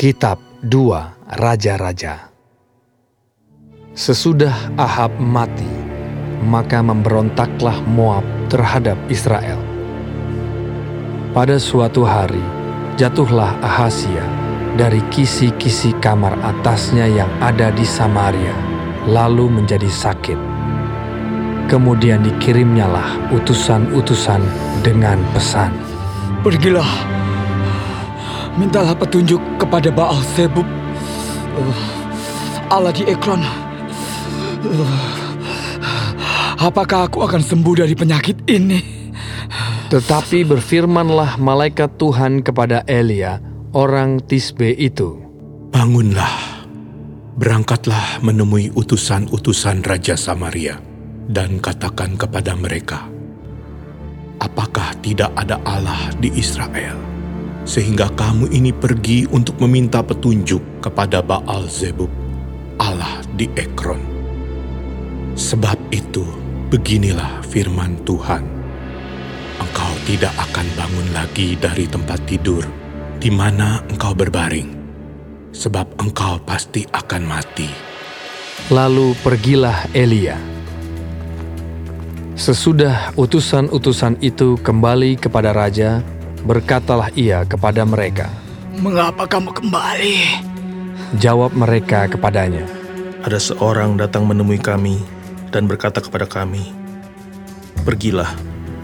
Kitab 2 Raja-Raja Sesudah Ahab mati, maka memberontaklah Moab terhadap Israel. Pada suatu hari, jatuhlah Ahasia dari kisi-kisi kamar atasnya yang ada di Samaria, lalu menjadi sakit. Kemudian dikirimnyalah utusan-utusan dengan pesan. Pergilah, mintalah petunjuk kepada Baal Zebub, uh, Allah di Ekron. Uh, apakah aku akan sembuh dari penyakit ini? Tetapi berfirmanlah malaikat Tuhan kepada Elia, orang Tisbe itu. Bangunlah, berangkatlah menemui utusan-utusan Raja Samaria, dan katakan kepada mereka, Apakah tidak ada Allah di Israel? Sehingga kamu ini pergi untuk meminta petunjuk kepada Baal Zebub, Allah di Ekron. Sebab itu, beginilah firman Tuhan. Engkau tidak akan bangun lagi dari tempat tidur di mana engkau berbaring, sebab engkau pasti akan mati. Lalu pergilah Elia. Sesudah utusan-utusan itu kembali kepada raja, berkatalah ia kepada mereka. Mengapa kamu kembali? Jawab mereka kepadanya. Ada seorang datang menemui kami dan berkata kepada kami, Pergilah,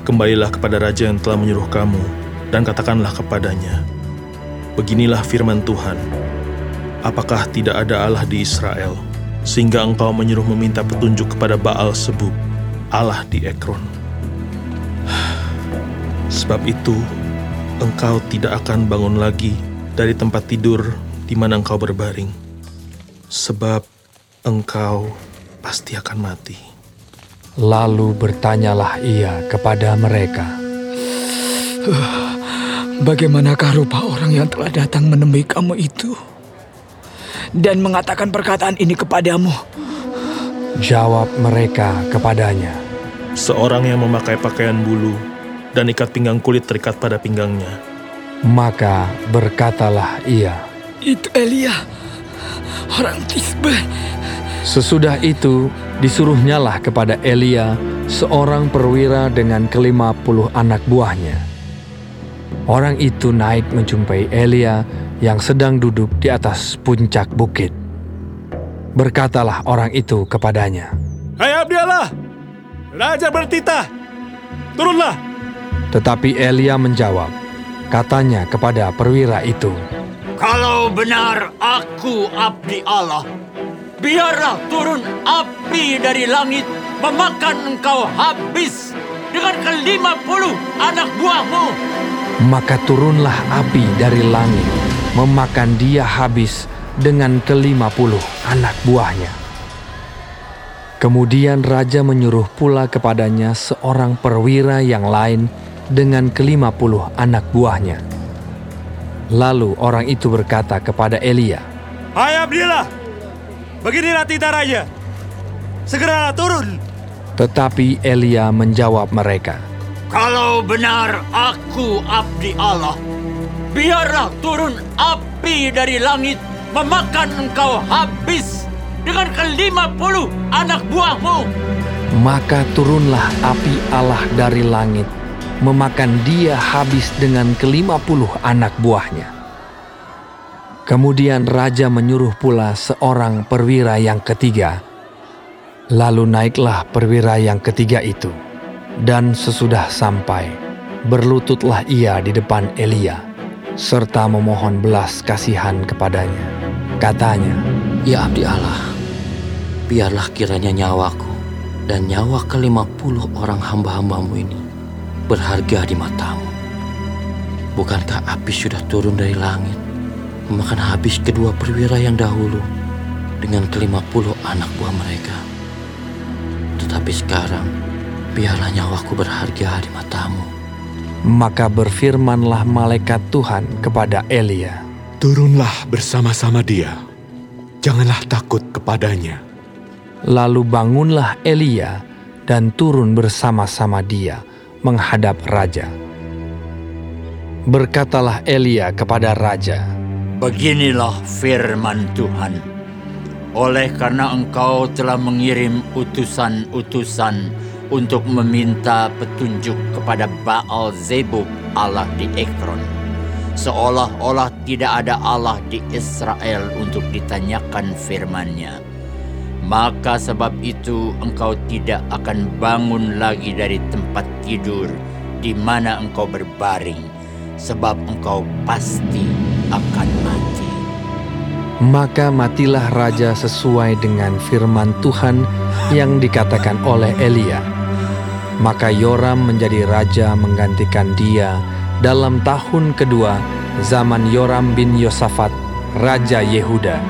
kembalilah kepada raja yang telah menyuruh kamu, dan katakanlah kepadanya, Beginilah firman Tuhan, apakah tidak ada Allah di Israel, sehingga engkau menyuruh meminta petunjuk kepada Baal Sebub, Allah di Ekron. Sebab itu, engkau tidak akan bangun lagi dari tempat tidur di mana engkau berbaring, sebab engkau pasti akan mati. Lalu bertanyalah ia kepada mereka. Bagaimanakah rupa orang yang telah datang menemui kamu itu? Dan mengatakan perkataan ini kepadamu. Jawab mereka kepadanya. Seorang yang memakai pakaian bulu dan ikat pinggang kulit terikat pada pinggangnya. Maka berkatalah ia. Itu Elia, orang Tisbe. Sesudah itu disuruhnyalah kepada Elia seorang perwira dengan kelima puluh anak buahnya. Orang itu naik menjumpai Elia yang sedang duduk di atas puncak bukit. Berkatalah orang itu kepadanya, Hai Abdiallah, Raja bertitah, turunlah. Tetapi Elia menjawab, katanya kepada perwira itu, Kalau benar aku abdi Allah, biarlah turun api dari langit memakan engkau habis dengan kelima puluh anak buahmu. Maka turunlah api dari langit, memakan dia habis dengan kelima puluh anak buahnya. Kemudian raja menyuruh pula kepadanya seorang perwira yang lain dengan kelima puluh anak buahnya. Lalu orang itu berkata kepada Elia, Hai Abdillah, beginilah titah raja. Segeralah turun. Tetapi Elia menjawab mereka, Kalau benar aku abdi Allah, biarlah turun api dari langit memakan engkau habis dengan kelima puluh anak buahmu. Maka turunlah api Allah dari langit, memakan dia habis dengan kelima puluh anak buahnya. Kemudian raja menyuruh pula seorang perwira yang ketiga. Lalu naiklah perwira yang ketiga itu, dan sesudah sampai, berlututlah ia di depan Elia, serta memohon belas kasihan kepadanya. Katanya, Ya abdi Allah, biarlah kiranya nyawaku dan nyawa kelima puluh orang hamba-hambamu ini berharga di matamu. Bukankah api sudah turun dari langit, memakan habis kedua perwira yang dahulu dengan kelima puluh anak buah mereka. Tetapi sekarang, biarlah nyawaku berharga di matamu. maka berfirmanlah malaikat Tuhan kepada Elia. Turunlah bersama-sama dia. Janganlah takut kepadanya. Lalu bangunlah Elia dan turun bersama-sama dia menghadap raja. Berkatalah Elia kepada raja, Beginilah firman Tuhan. Oleh karena engkau telah mengirim utusan-utusan untuk meminta petunjuk kepada Baal Zebub Allah di Ekron. Seolah-olah tidak ada Allah di Israel untuk ditanyakan firman-Nya. Maka sebab itu engkau tidak akan bangun lagi dari tempat tidur di mana engkau berbaring, sebab engkau pasti akan mati. Maka matilah raja sesuai dengan firman Tuhan yang dikatakan oleh Elia. Maka Yoram menjadi raja menggantikan dia dalam tahun kedua zaman Yoram bin Yosafat, Raja Yehuda,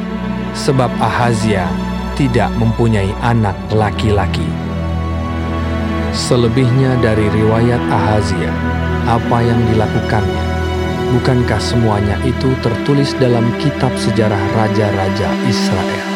sebab Ahazia tidak mempunyai anak laki-laki. Selebihnya dari riwayat Ahazia, apa yang dilakukannya, bukankah semuanya itu tertulis dalam kitab sejarah raja-raja Israel?